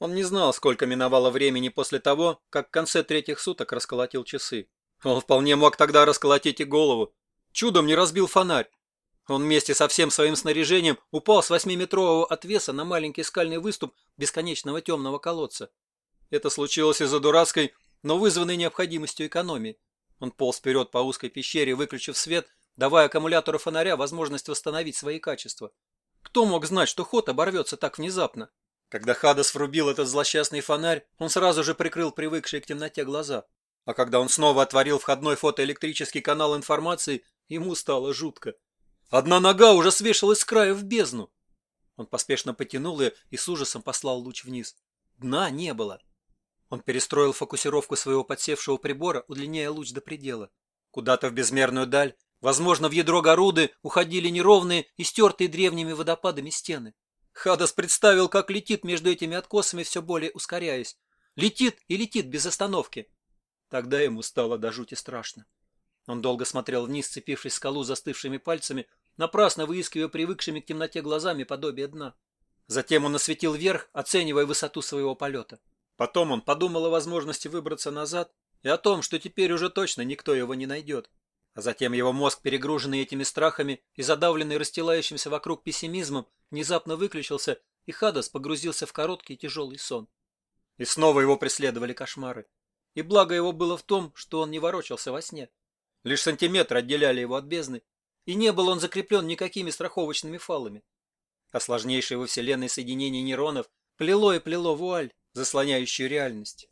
Он не знал, сколько миновало времени после того, как в конце третьих суток расколотил часы. Он вполне мог тогда расколотить и голову. Чудом не разбил фонарь. Он вместе со всем своим снаряжением упал с восьмиметрового отвеса на маленький скальный выступ бесконечного темного колодца. Это случилось из-за дурацкой, но вызванной необходимостью экономии. Он полз вперед по узкой пещере, выключив свет, давая аккумулятору фонаря возможность восстановить свои качества. Кто мог знать, что ход оборвется так внезапно? Когда Хадас врубил этот злосчастный фонарь, он сразу же прикрыл привыкшие к темноте глаза. А когда он снова отворил входной фотоэлектрический канал информации, ему стало жутко. Одна нога уже свешалась с края в бездну. Он поспешно потянул ее и с ужасом послал луч вниз. Дна не было. Он перестроил фокусировку своего подсевшего прибора, удлиняя луч до предела. Куда-то в безмерную даль, возможно, в ядро Горуды, уходили неровные и стертые древними водопадами стены. Хадас представил, как летит между этими откосами, все более ускоряясь. Летит и летит без остановки. Тогда ему стало до жути страшно. Он долго смотрел вниз, цепившись в скалу застывшими пальцами, напрасно выискивая привыкшими к темноте глазами подобие дна. Затем он осветил вверх, оценивая высоту своего полета. Потом он подумал о возможности выбраться назад и о том, что теперь уже точно никто его не найдет. Затем его мозг, перегруженный этими страхами и задавленный расстилающимся вокруг пессимизмом, внезапно выключился, и Хадас погрузился в короткий тяжелый сон. И снова его преследовали кошмары. И благо его было в том, что он не ворочался во сне. Лишь сантиметр отделяли его от бездны, и не был он закреплен никакими страховочными фалами. А сложнейшее во Вселенной соединение нейронов плело и плело вуаль, заслоняющую реальность.